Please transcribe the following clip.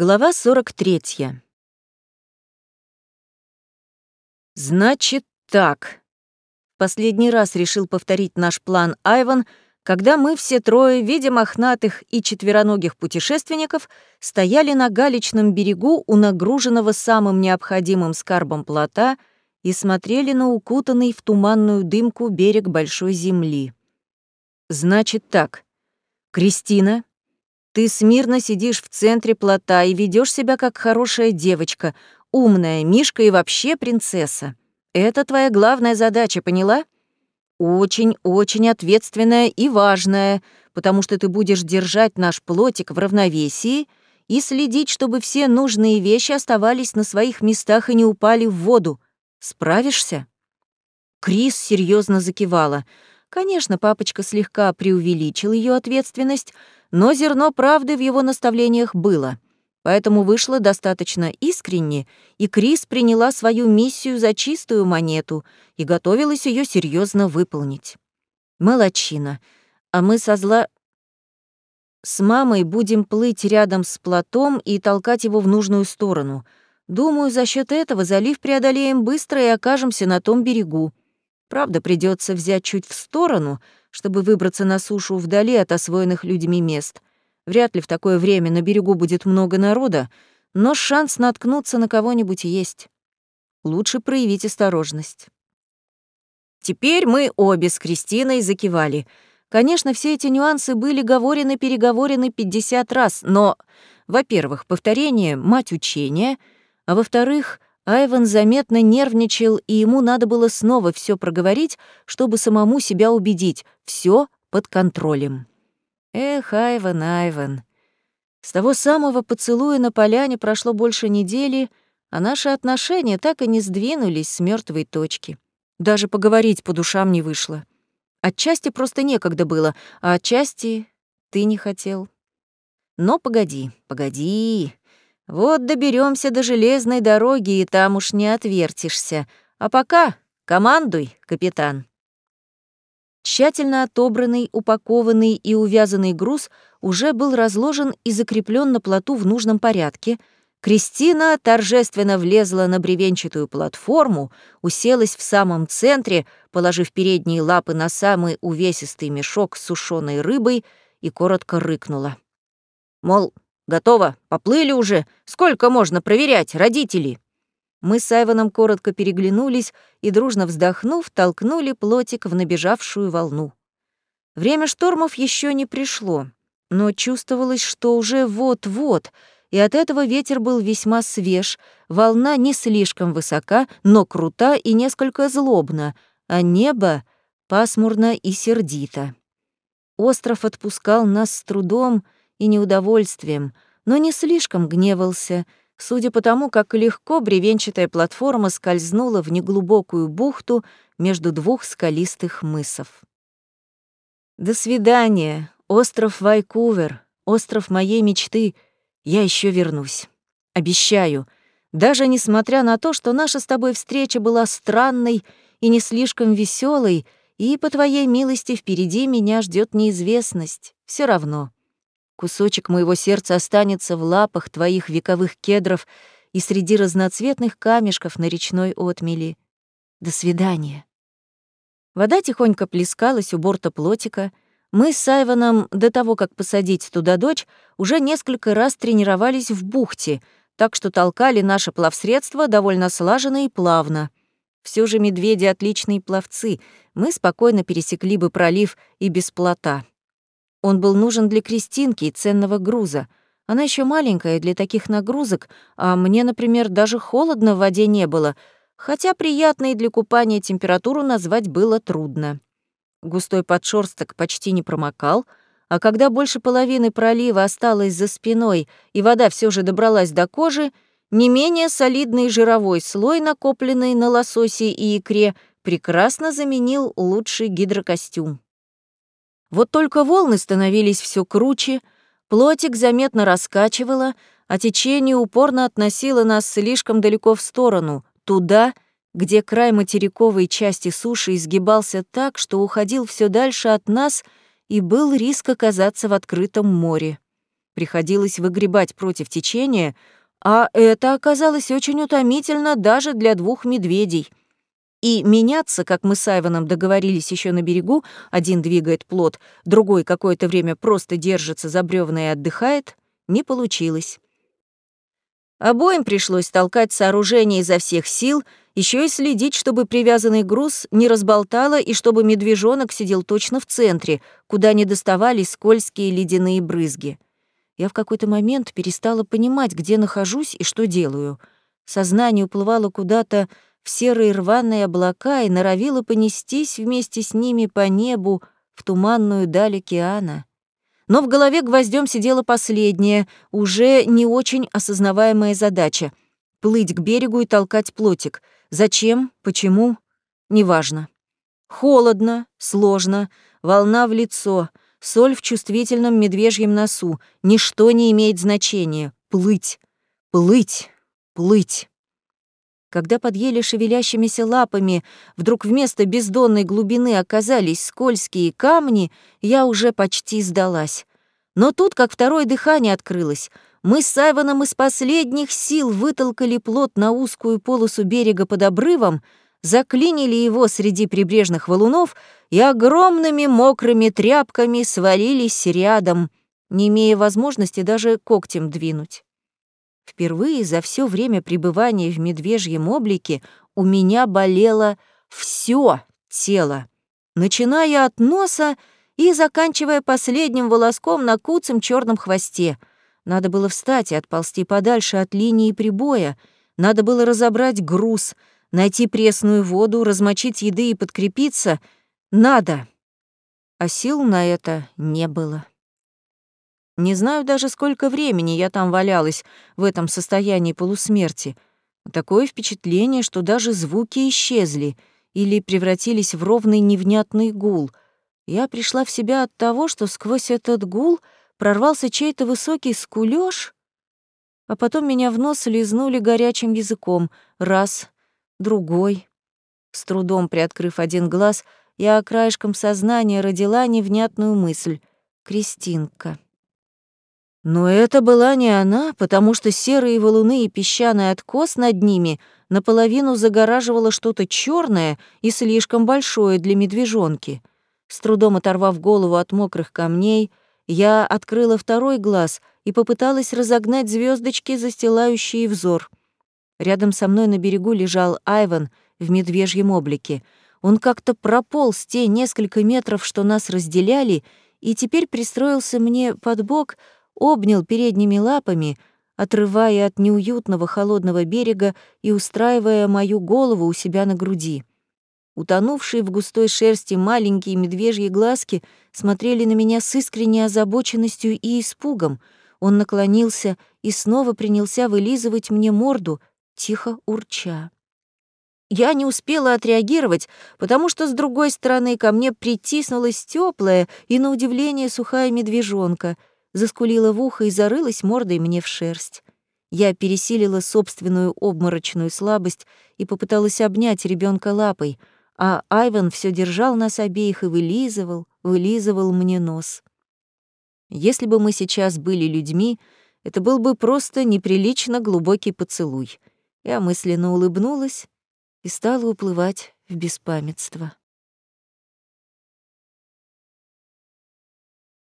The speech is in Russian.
Глава 43. Значит так. Последний раз решил повторить наш план Айван, когда мы все трое, видя мохнатых и четвероногих путешественников, стояли на галечном берегу у нагруженного самым необходимым скарбом плота и смотрели на укутанный в туманную дымку берег большой земли. Значит так. Кристина, ты смирно сидишь в центре плота и ведешь себя как хорошая девочка, умная, Мишка и вообще принцесса. Это твоя главная задача, поняла? Очень-очень ответственная и важная, потому что ты будешь держать наш плотик в равновесии и следить, чтобы все нужные вещи оставались на своих местах и не упали в воду. Справишься? Крис серьезно закивала. Конечно, папочка слегка преувеличил ее ответственность, но зерно правды в его наставлениях было. Поэтому вышло достаточно искренне, и Крис приняла свою миссию за чистую монету и готовилась ее серьезно выполнить. Молодчина. А мы со зла... С мамой будем плыть рядом с плотом и толкать его в нужную сторону. Думаю, за счет этого залив преодолеем быстро и окажемся на том берегу. Правда, придется взять чуть в сторону — чтобы выбраться на сушу вдали от освоенных людьми мест. Вряд ли в такое время на берегу будет много народа, но шанс наткнуться на кого-нибудь есть. Лучше проявить осторожность. Теперь мы обе с Кристиной закивали. Конечно, все эти нюансы были говорены-переговорены 50 раз, но, во-первых, повторение — мать учения, а во-вторых — Айван заметно нервничал, и ему надо было снова все проговорить, чтобы самому себя убедить. Все под контролем. Эх, Айван, Айван. С того самого поцелуя на поляне прошло больше недели, а наши отношения так и не сдвинулись с мертвой точки. Даже поговорить по душам не вышло. Отчасти просто некогда было, а отчасти ты не хотел. Но погоди, погоди. Вот доберемся до железной дороги, и там уж не отвертишься. А пока командуй, капитан. Тщательно отобранный, упакованный и увязанный груз уже был разложен и закреплен на плоту в нужном порядке. Кристина торжественно влезла на бревенчатую платформу, уселась в самом центре, положив передние лапы на самый увесистый мешок с сушеной рыбой и коротко рыкнула. Мол, Готово, поплыли уже. Сколько можно проверять, родители?» Мы с Айваном коротко переглянулись и, дружно вздохнув, толкнули плотик в набежавшую волну. Время штормов еще не пришло, но чувствовалось, что уже вот-вот, и от этого ветер был весьма свеж, волна не слишком высока, но крута и несколько злобна, а небо пасмурно и сердито. Остров отпускал нас с трудом, и неудовольствием, но не слишком гневался, судя по тому, как легко бревенчатая платформа скользнула в неглубокую бухту между двух скалистых мысов. «До свидания, остров Вайкувер, остров моей мечты. Я еще вернусь. Обещаю, даже несмотря на то, что наша с тобой встреча была странной и не слишком веселой, и по твоей милости впереди меня ждет неизвестность, все равно. Кусочек моего сердца останется в лапах твоих вековых кедров и среди разноцветных камешков на речной отмели. До свидания. Вода тихонько плескалась у борта плотика. Мы с Айваном, до того, как посадить туда дочь, уже несколько раз тренировались в бухте, так что толкали наше плавсредство довольно слаженно и плавно. Все же медведи — отличные пловцы, мы спокойно пересекли бы пролив и без плота. Он был нужен для Кристинки и ценного груза. Она еще маленькая для таких нагрузок, а мне, например, даже холодно в воде не было, хотя приятной для купания температуру назвать было трудно. Густой подшерсток почти не промокал, а когда больше половины пролива осталось за спиной и вода все же добралась до кожи, не менее солидный жировой слой, накопленный на лососе и икре, прекрасно заменил лучший гидрокостюм. Вот только волны становились все круче, плотик заметно раскачивало, а течение упорно относило нас слишком далеко в сторону, туда, где край материковой части суши изгибался так, что уходил все дальше от нас и был риск оказаться в открытом море. приходилось выгребать против течения, а это оказалось очень утомительно даже для двух медведей. И меняться, как мы с Айваном договорились еще на берегу, один двигает плот, другой какое-то время просто держится за бревна и отдыхает, не получилось. Обоим пришлось толкать сооружение изо всех сил, еще и следить, чтобы привязанный груз не разболтало и чтобы медвежонок сидел точно в центре, куда не доставались скользкие ледяные брызги. Я в какой-то момент перестала понимать, где нахожусь и что делаю. Сознание уплывало куда-то в серые рваные облака и норовило понестись вместе с ними по небу в туманную даль океана. Но в голове гвоздем сидела последняя, уже не очень осознаваемая задача — плыть к берегу и толкать плотик. Зачем, почему — неважно. Холодно, сложно, волна в лицо, соль в чувствительном медвежьем носу. Ничто не имеет значения. Плыть, плыть, плыть. Когда под еле шевелящимися лапами вдруг вместо бездонной глубины оказались скользкие камни, я уже почти сдалась. Но тут, как второе дыхание открылось, мы с Сайваном из последних сил вытолкали плот на узкую полосу берега под обрывом, заклинили его среди прибрежных валунов и огромными мокрыми тряпками свалились рядом, не имея возможности даже когтем двинуть. Впервые за все время пребывания в медвежьем облике у меня болело все тело, начиная от носа и заканчивая последним волоском на куцем черном хвосте. Надо было встать и отползти подальше от линии прибоя, надо было разобрать груз, найти пресную воду, размочить еды и подкрепиться. Надо. А сил на это не было. Не знаю даже, сколько времени я там валялась в этом состоянии полусмерти. Такое впечатление, что даже звуки исчезли или превратились в ровный невнятный гул. Я пришла в себя от того, что сквозь этот гул прорвался чей-то высокий скулёж, а потом меня в нос лизнули горячим языком. Раз, другой. С трудом приоткрыв один глаз, я краешком сознания родила невнятную мысль. Кристинка. Но это была не она, потому что серые валуны и песчаный откос над ними наполовину загораживало что-то черное и слишком большое для медвежонки. С трудом оторвав голову от мокрых камней, я открыла второй глаз и попыталась разогнать звездочки, застилающие взор. Рядом со мной на берегу лежал Айван в медвежьем облике. Он как-то прополз те несколько метров, что нас разделяли, и теперь пристроился мне под бок — обнял передними лапами, отрывая от неуютного холодного берега и устраивая мою голову у себя на груди. Утонувшие в густой шерсти маленькие медвежьи глазки смотрели на меня с искренней озабоченностью и испугом. Он наклонился и снова принялся вылизывать мне морду, тихо урча. Я не успела отреагировать, потому что с другой стороны ко мне притиснулась теплая и, на удивление, сухая медвежонка — заскулила в ухо и зарылась мордой мне в шерсть. Я пересилила собственную обморочную слабость и попыталась обнять ребенка лапой, а Айван все держал нас обеих и вылизывал, вылизывал мне нос. Если бы мы сейчас были людьми, это был бы просто неприлично глубокий поцелуй. Я мысленно улыбнулась и стала уплывать в беспамятство.